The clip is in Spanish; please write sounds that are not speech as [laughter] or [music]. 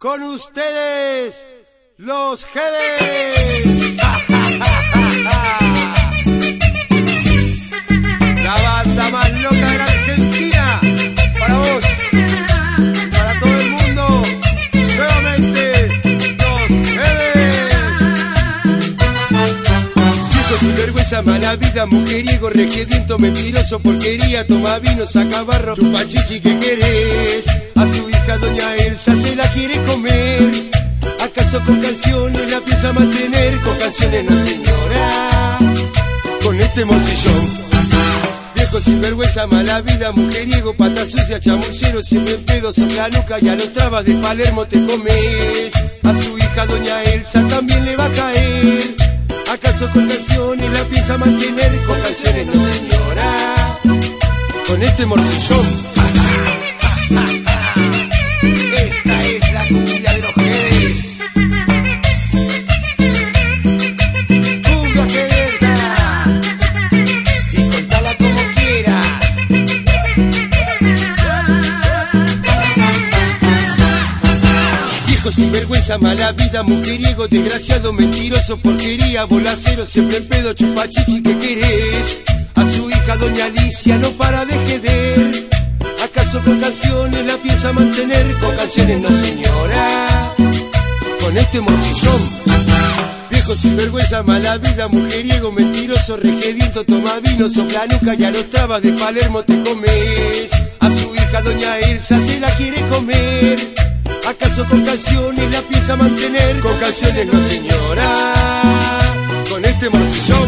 Con ustedes, los Jedes. [laughs] La banda más loca de la Argentina. Para vos, para todo el mundo. Nuevamente, los Jedes. Viejo sin vergüenza, mala vida, mujeriego, regediento, mentiroso, porquería, toma vino, saca barro, chupa chichi que querés. Doña Elsa se la quiere comer. ¿Acaso con canciones la piensa mantener? Con canciones no señora, con este morcillón. Viejo sin vergüenza, mala vida, mujeriego, pata sucia, chamucero, siempre en pedo, la nuca y a los trabas de Palermo te comes. A su hija doña Elsa también le va a caer. ¿Acaso con canciones la piensa mantener? Con canciones no señora, con este morcillón. Viejo sin vergüenza, mala vida, mujeriego, desgraciado, mentiroso, porquería, bolacero, siempre en pedo, chupachichi que querés. A su hija doña Alicia no para de jeder. ¿Acaso con canciones la piensa mantener? Con canciones no señora, con este morcillón. Viejo sin vergüenza, mala vida, mujeriego, mentiroso, regediento, toma vino, sopla nuca y a los trabas de Palermo te comes. A su hija doña Elsa se la quiere comer. Canciones no señora, con este morcillón.